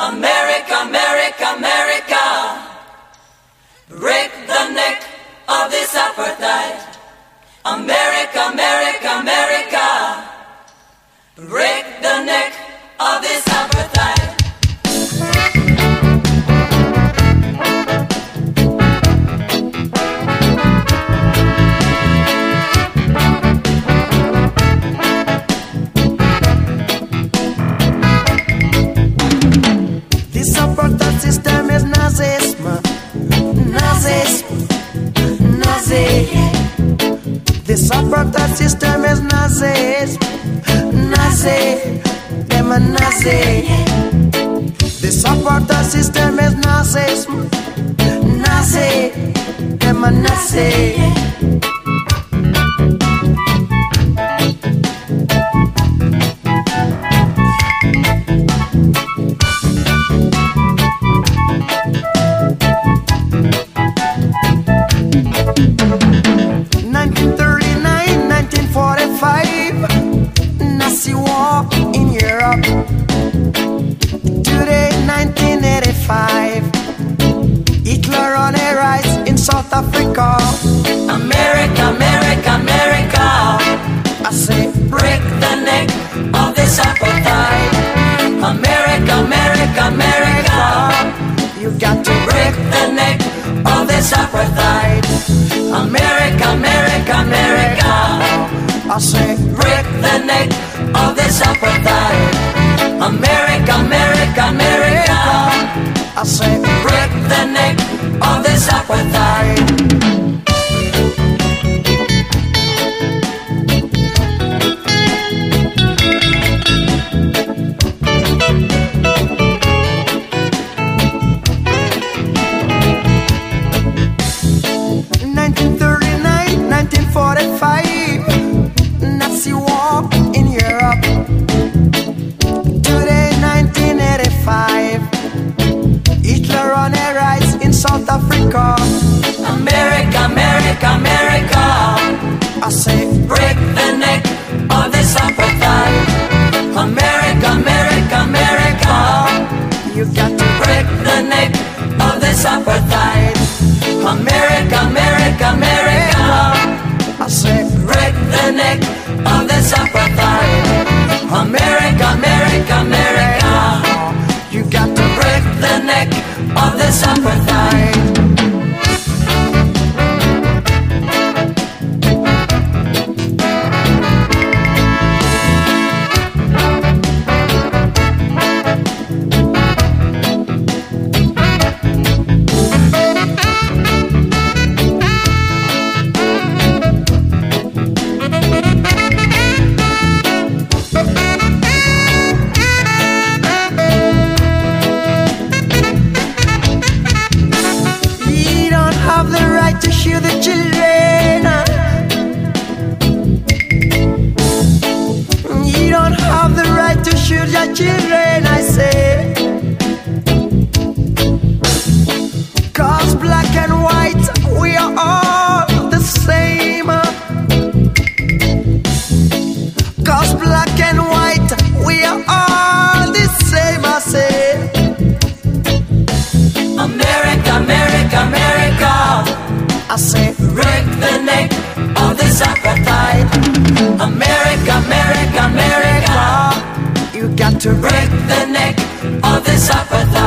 America, This apartheid system is Nazism. Nazi. Them a Nazi. This apartheid system is Nazism. Nazi. Them a Nazi. Africa. America, America, America. I say, Break the neck of this apartheid. America, America, America. you got to Break the neck of this apartheid. America, America, America. I say, Break the neck of this apartheid. America, America, America. I say, Break the neck of this apartheid. Apartheid. Children. You don't have the right to shoot your children, the neck of this apartheid. America, America, America. you got to Break the neck of this apartheid.